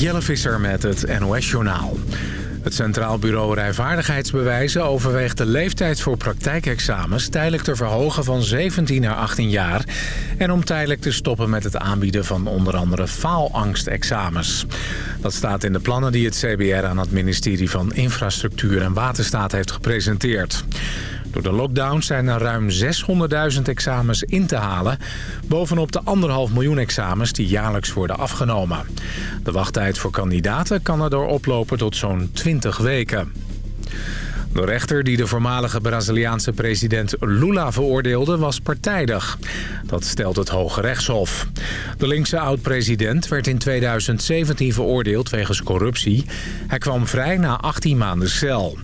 Jelle Visser met het NOS-journaal. Het Centraal Bureau Rijvaardigheidsbewijzen overweegt de leeftijd voor praktijkexamens tijdelijk te verhogen van 17 naar 18 jaar... en om tijdelijk te stoppen met het aanbieden van onder andere faalangstexamens. Dat staat in de plannen die het CBR aan het ministerie van Infrastructuur en Waterstaat heeft gepresenteerd. Door de lockdown zijn er ruim 600.000 examens in te halen... bovenop de anderhalf miljoen examens die jaarlijks worden afgenomen. De wachttijd voor kandidaten kan erdoor oplopen tot zo'n 20 weken. De rechter die de voormalige Braziliaanse president Lula veroordeelde was partijdig. Dat stelt het Hoge Rechtshof. De linkse oud-president werd in 2017 veroordeeld wegens corruptie. Hij kwam vrij na 18 maanden cel.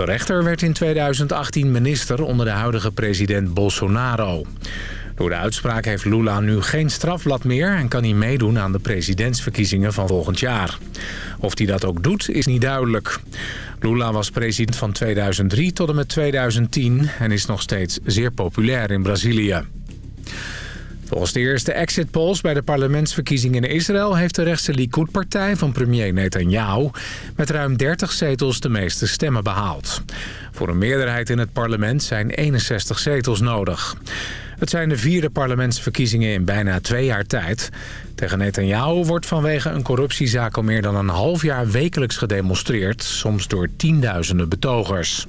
De rechter werd in 2018 minister onder de huidige president Bolsonaro. Door de uitspraak heeft Lula nu geen strafblad meer... en kan hij meedoen aan de presidentsverkiezingen van volgend jaar. Of hij dat ook doet, is niet duidelijk. Lula was president van 2003 tot en met 2010... en is nog steeds zeer populair in Brazilië. Volgens de eerste exit polls bij de parlementsverkiezingen in Israël... heeft de rechtse Likud-partij van premier Netanyahu... met ruim 30 zetels de meeste stemmen behaald. Voor een meerderheid in het parlement zijn 61 zetels nodig. Het zijn de vierde parlementsverkiezingen in bijna twee jaar tijd. Tegen Netanyahu wordt vanwege een corruptiezaak al meer dan een half jaar wekelijks gedemonstreerd... soms door tienduizenden betogers.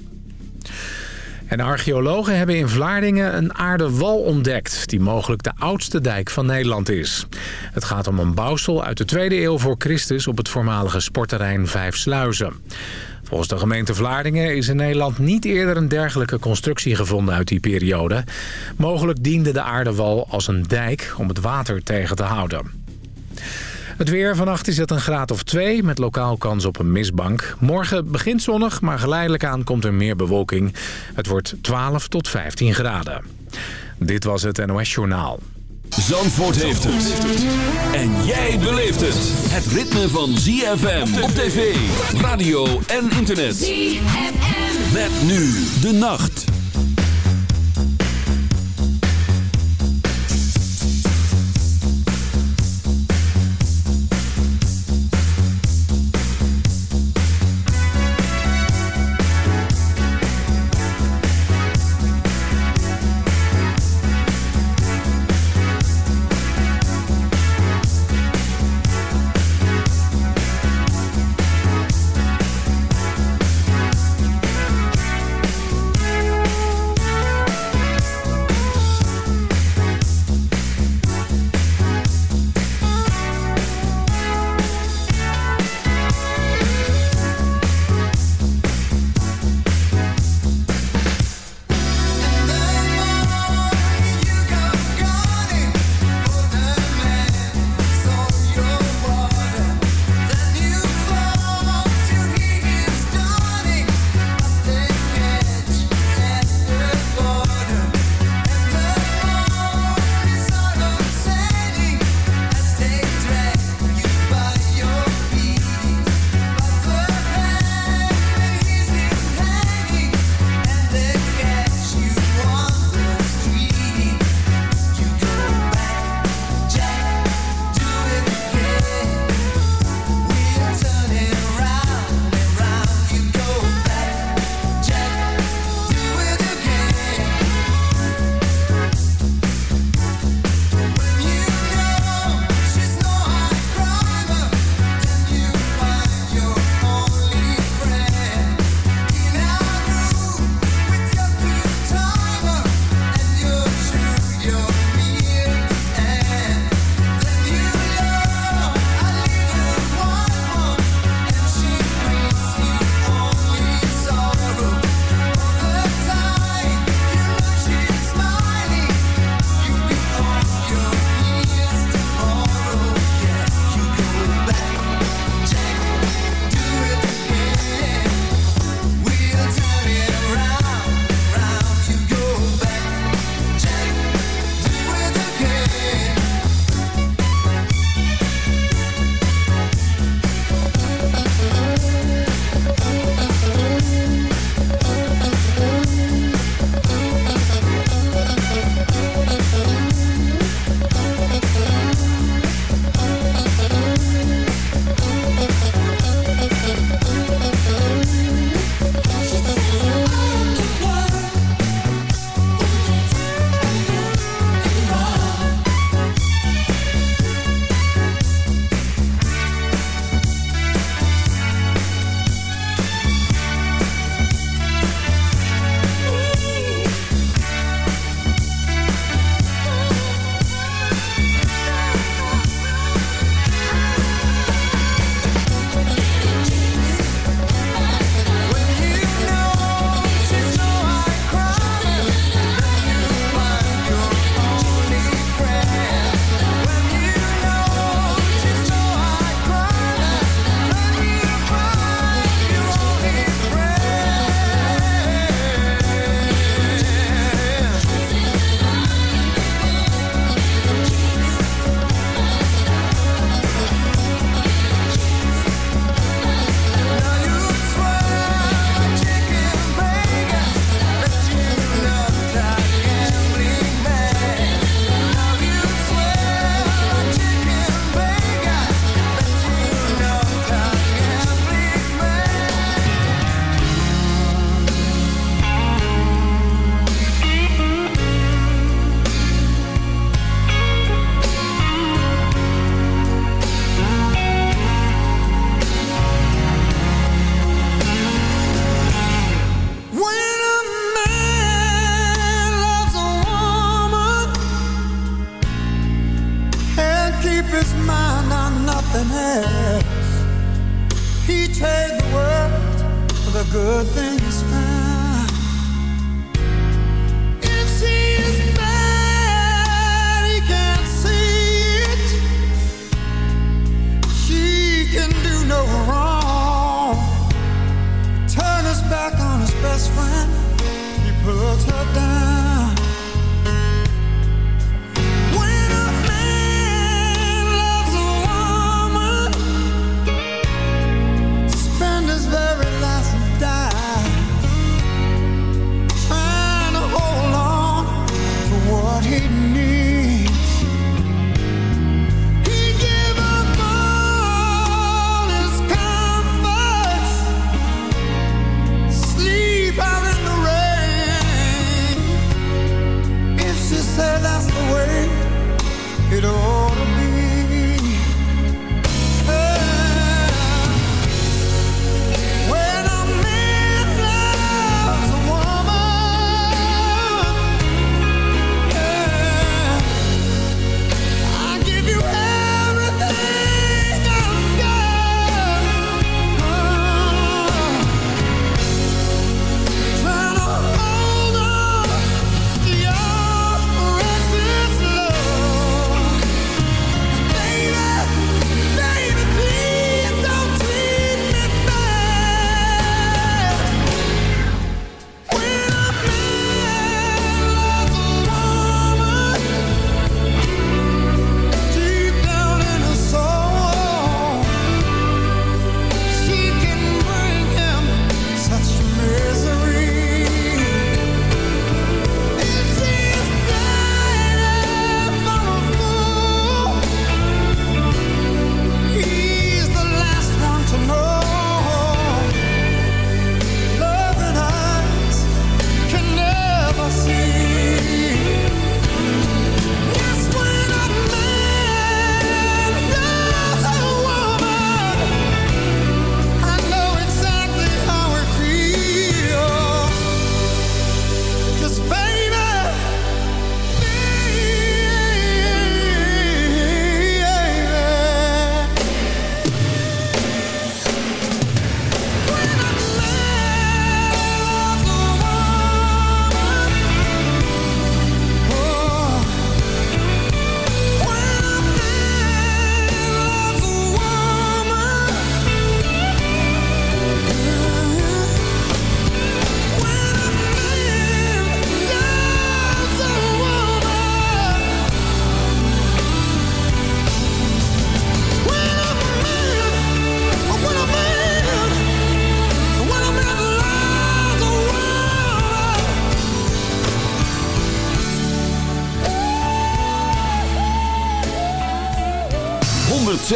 En archeologen hebben in Vlaardingen een aarden wal ontdekt... die mogelijk de oudste dijk van Nederland is. Het gaat om een bouwsel uit de tweede eeuw voor Christus... op het voormalige sportterrein Vijf Sluizen. Volgens de gemeente Vlaardingen is in Nederland niet eerder een dergelijke constructie gevonden uit die periode. Mogelijk diende de aardewal als een dijk om het water tegen te houden. Het weer. Vannacht is het een graad of 2 met lokaal kans op een mistbank. Morgen begint zonnig, maar geleidelijk aan komt er meer bewolking. Het wordt 12 tot 15 graden. Dit was het NOS Journaal. Zandvoort heeft het. En jij beleeft het. Het ritme van ZFM op tv, radio en internet. ZFM. Met nu de nacht.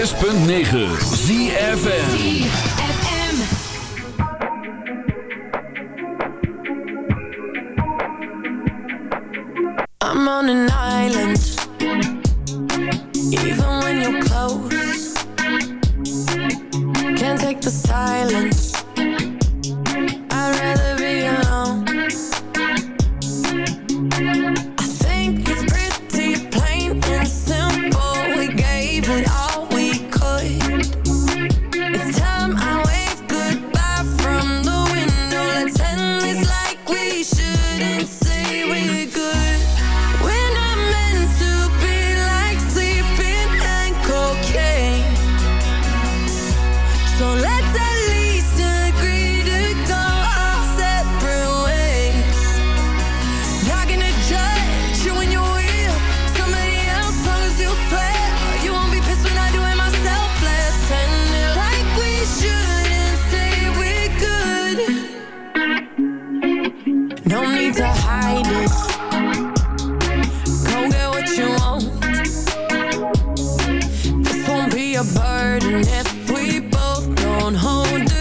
106.9 ZFN and if we both don't hold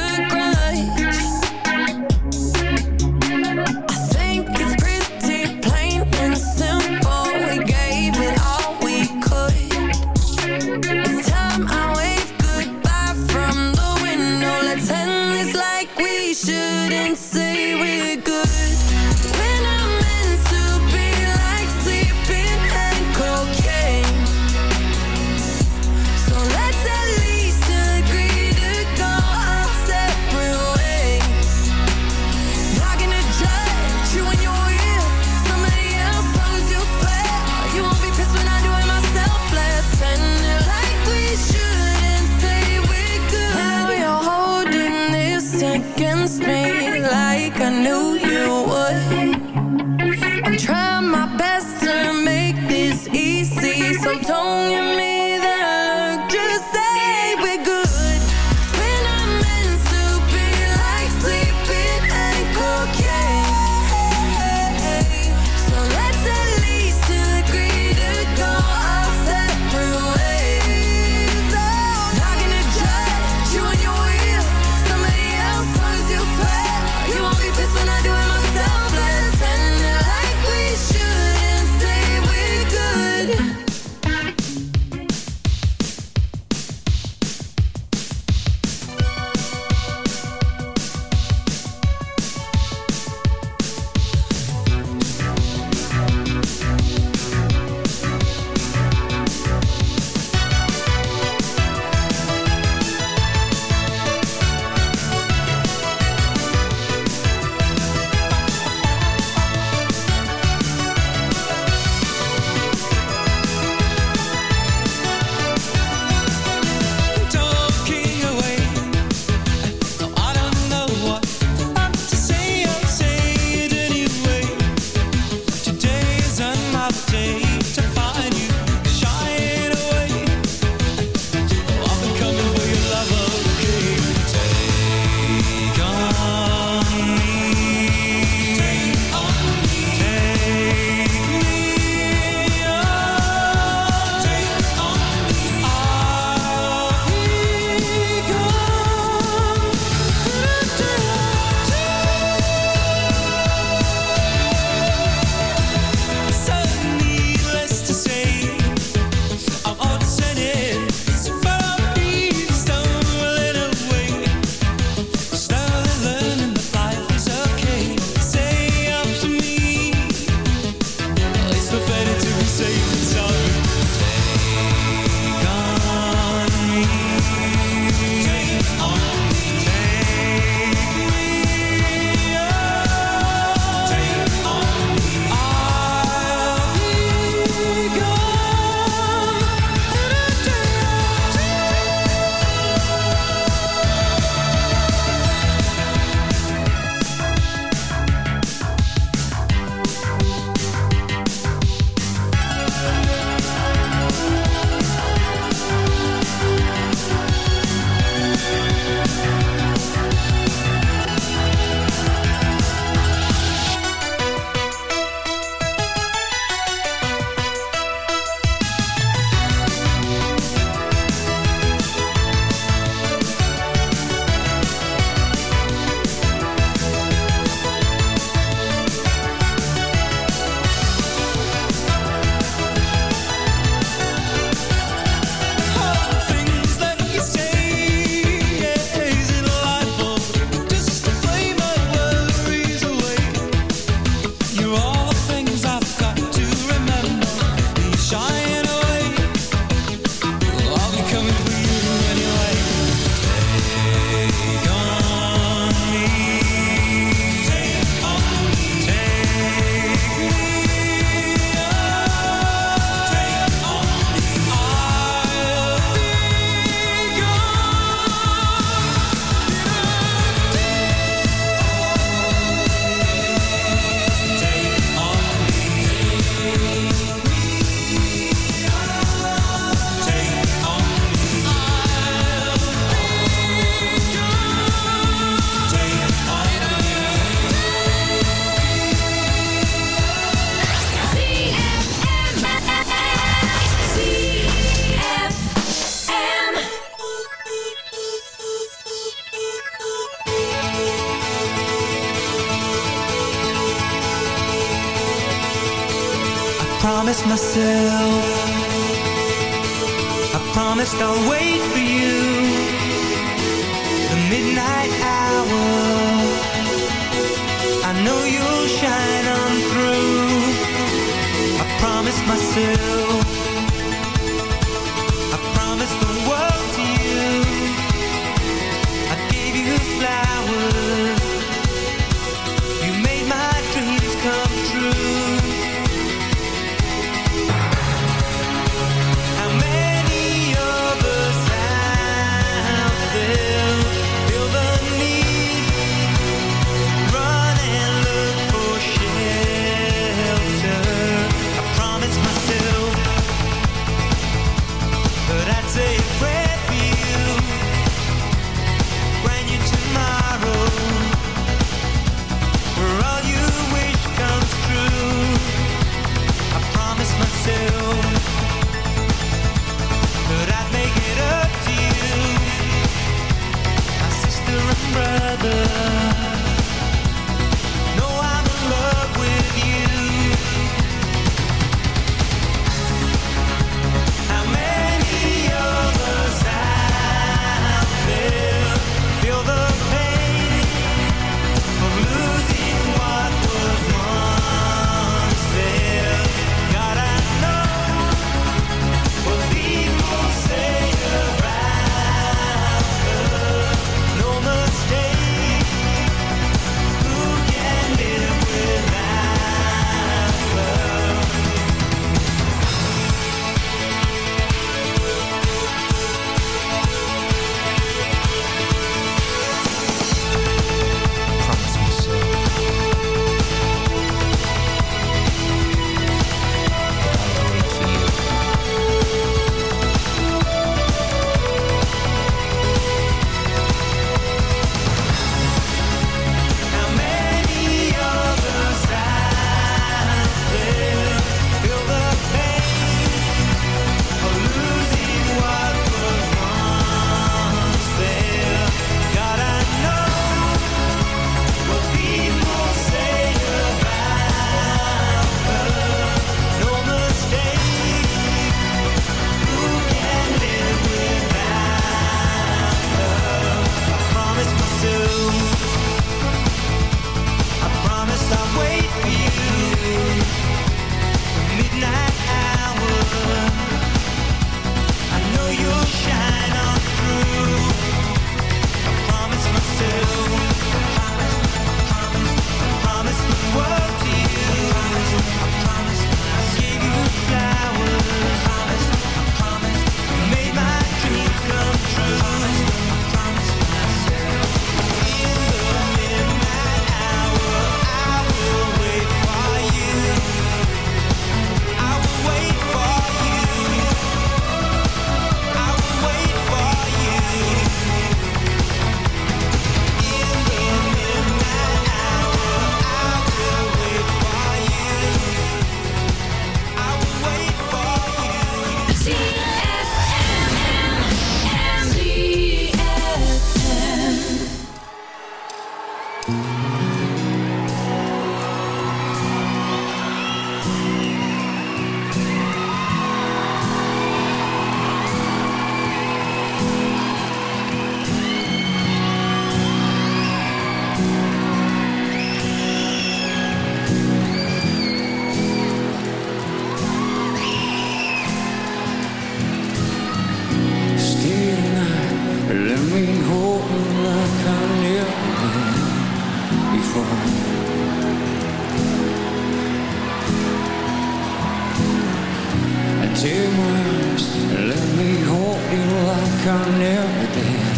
Take my arms and let me hold you like I never did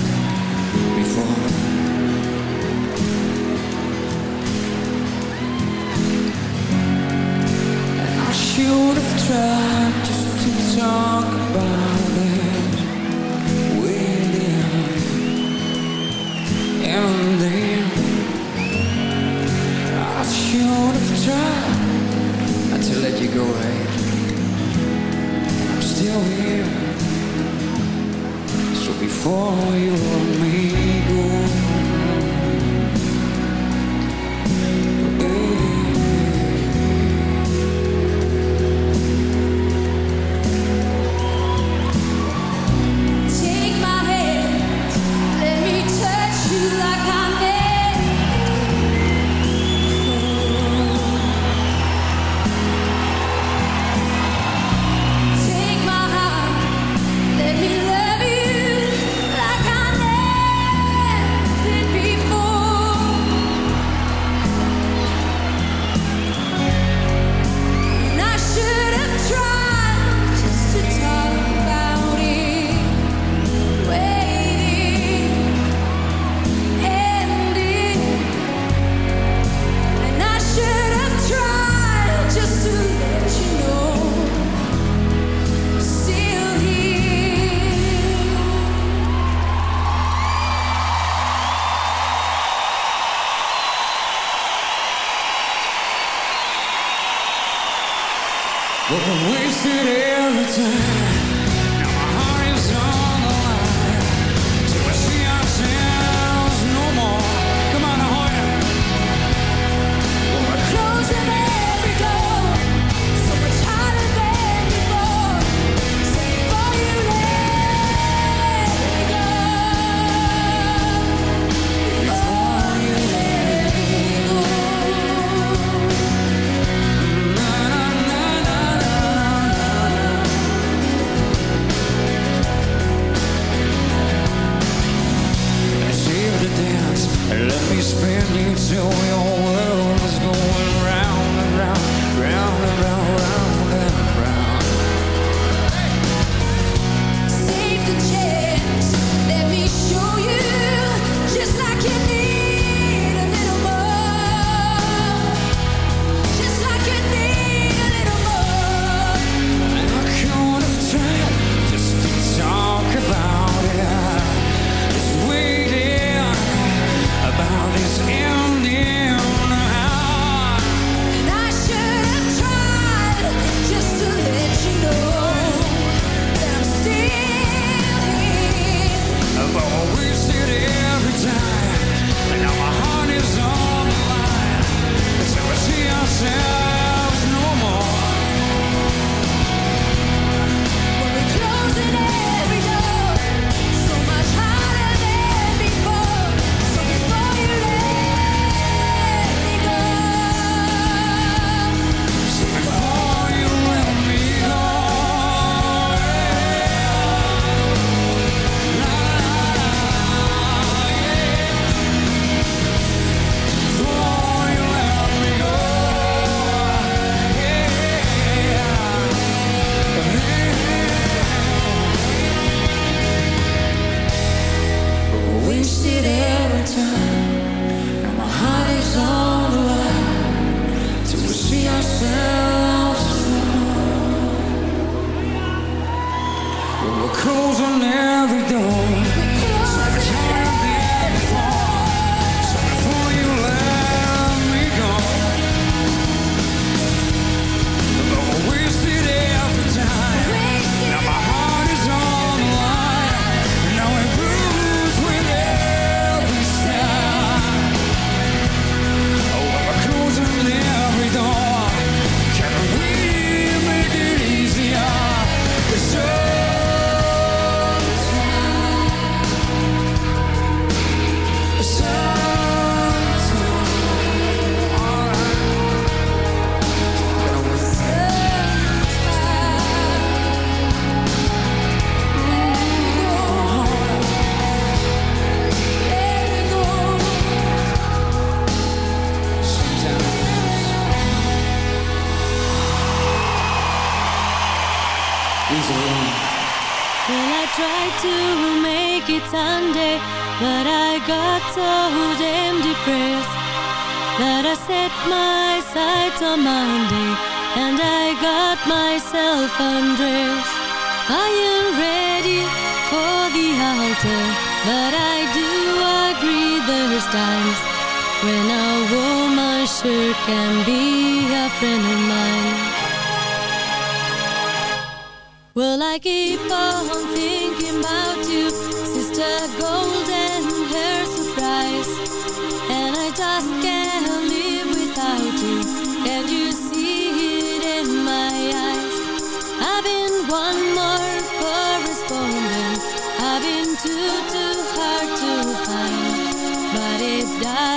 before. I should have tried just to talk about it with you. And then I should have tried to let you go right so before you were me.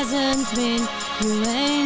Doesn't mean you ain't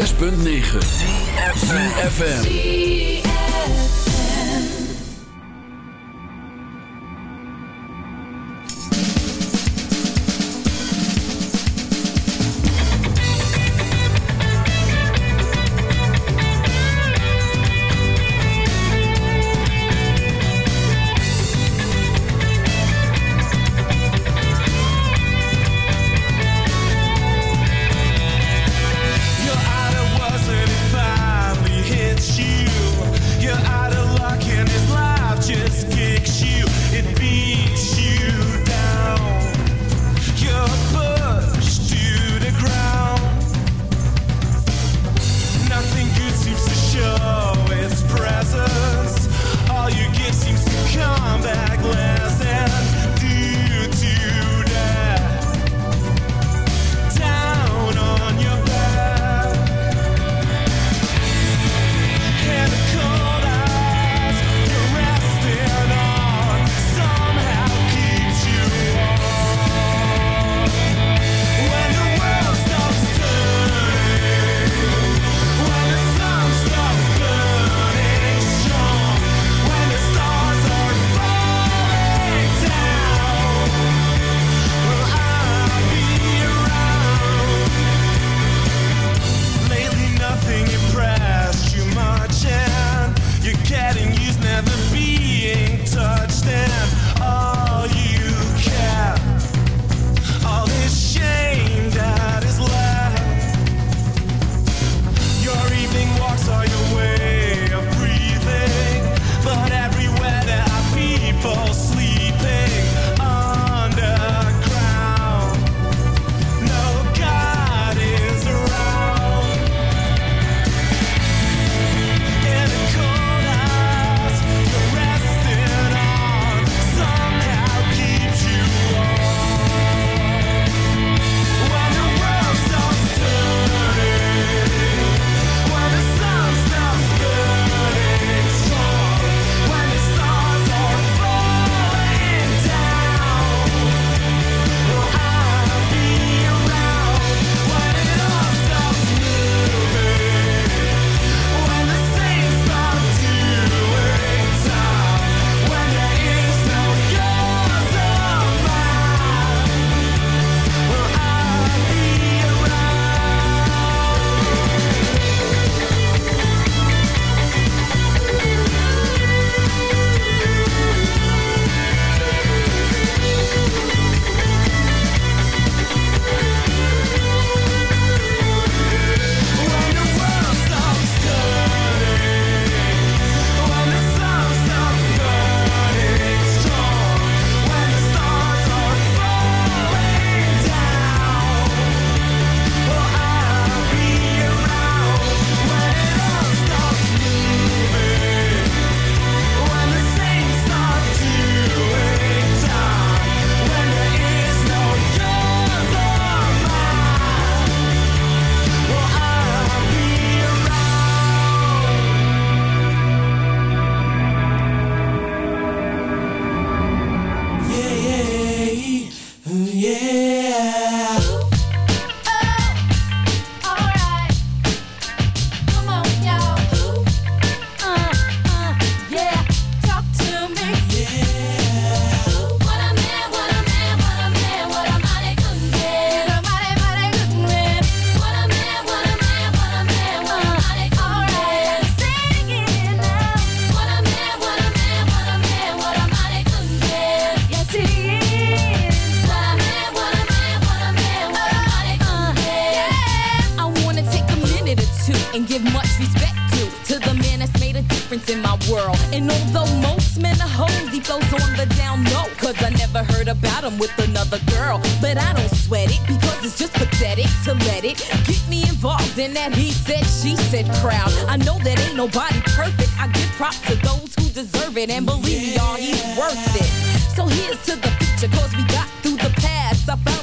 Zerspüren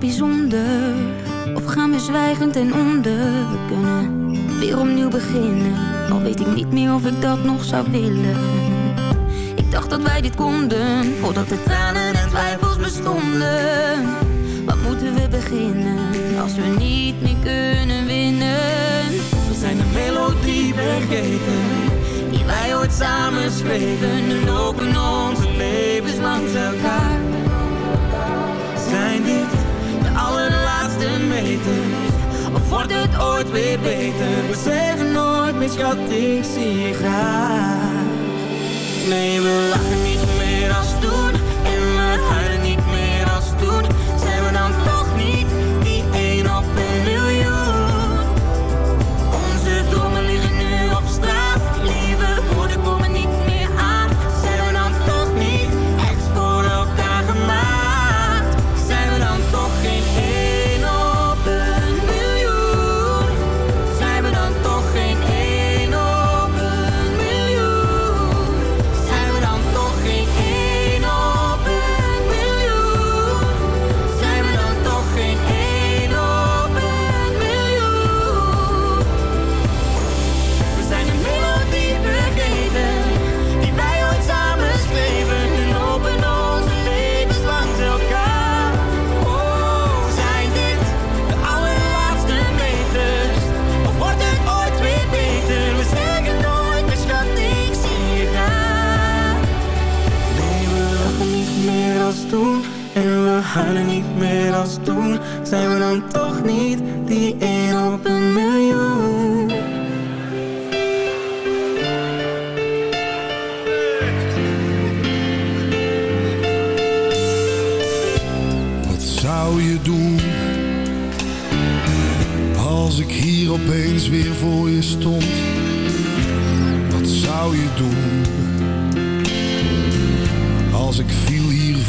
bijzonder? Of gaan we zwijgend ten onder? We kunnen weer opnieuw beginnen. Al weet ik niet meer of ik dat nog zou willen. Ik dacht dat wij dit konden, voordat de tranen en twijfels bestonden. Wat moeten we beginnen, als we niet meer kunnen winnen? We zijn de melodie vergeten wij ooit samen schreven, nu lopen onze levens langs elkaar. Zijn dit De allerlaatste meters, of wordt het ooit weer beter? We zeggen nooit meer schat, ik zie je graag Nee, we lachen niet meer als toen huilen niet meer als toen Zijn we dan toch niet die één op een miljoen Wat zou je doen als ik hier opeens weer voor je stond? Wat zou je doen als ik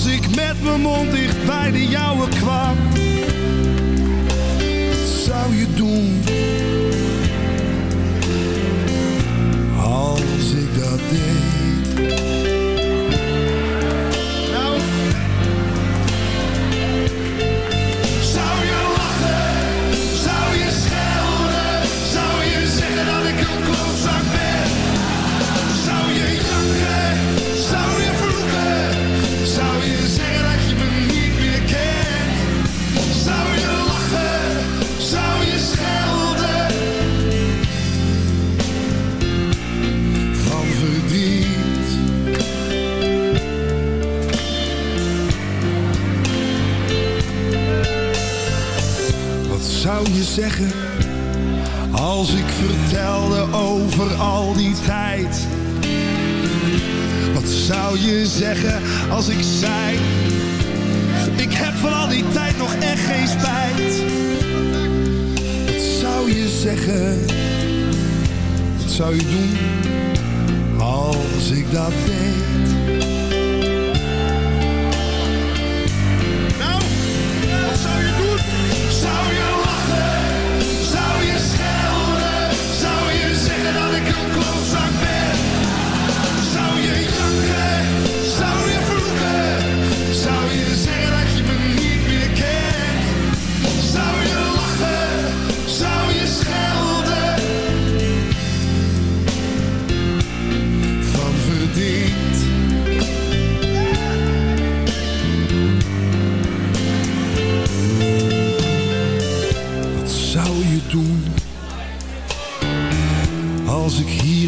als ik met mijn mond dicht bij de jouwe kwam? Zou je doen tijd nog echt geen spijt? Wat zou je zeggen, wat zou je doen als ik dat deed?